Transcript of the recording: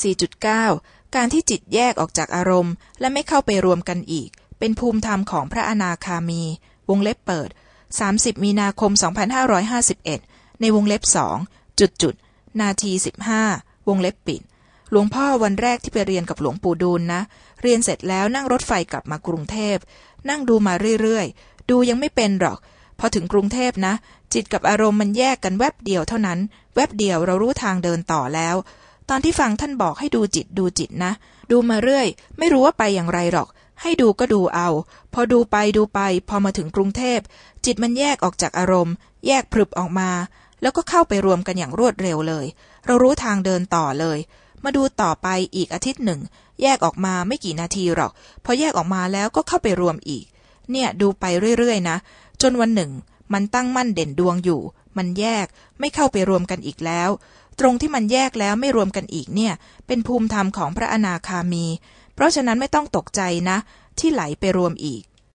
4.9 การที่จิตแยกออกจากอารมณ์ และไม่เข้าไปรวมกันอีก เป็นภูมิธรรมของพระอนาคามี วงเล็บเปิด 30 มีนาคม 2551 ในวงเล็บสองจุดจุดนาที15 วงเล็บปิด หลวงพ่อวันแรกที่ไปเรียนกับหลวงปู่ดูลนะ เรียนเสร็จแล้วนั่งรถไฟกลับมากรุงเทพ นั่งดูมาเรื่อยๆ ดูยังไม่เป็นหรอก พอถึงกรุงเทพนะ จิตกับอารมณ์มันแยกกันแวบเดียวเท่านั้น แวบเดียวเรารู้ทางเดินต่อแล้ว ตอนที่ฟังท่านบอกให้ดูจิตดูจิตนะ ดูมาเรื่อย ไม่รู้ว่าไปอย่างไรหรอก ให้ดูก็ดูเอา พอดูไปดูไป พอมาถึงกรุงเทพ จิตมันแยกออกจากอารมณ์ แยกพรึบออกมา แล้วก็เข้าไปรวมกันอย่างรวดเร็วเลย เรารู้ทางเดินต่อเลย มาดูต่อไปอีกอาทิตย์หนึ่ง แยกออกมาไม่กี่นาทีหรอก พอแยกออกมาแล้วก็เข้าไปรวมอีก เนี่ยดูไปเรื่อยๆนะ จนวันหนึ่ง มันตั้งมั่นเด่นดวงอยู่ มันแยกไม่เข้าไปรวมกันอีกแล้ว ตรงที่มันแยกแล้วไม่รวมกันอีกเนี่ย เป็นภูมิธรรมของพระอนาคามี เพราะฉะนั้นไม่ต้องตกใจนะ ที่ไหลไปรวมอีก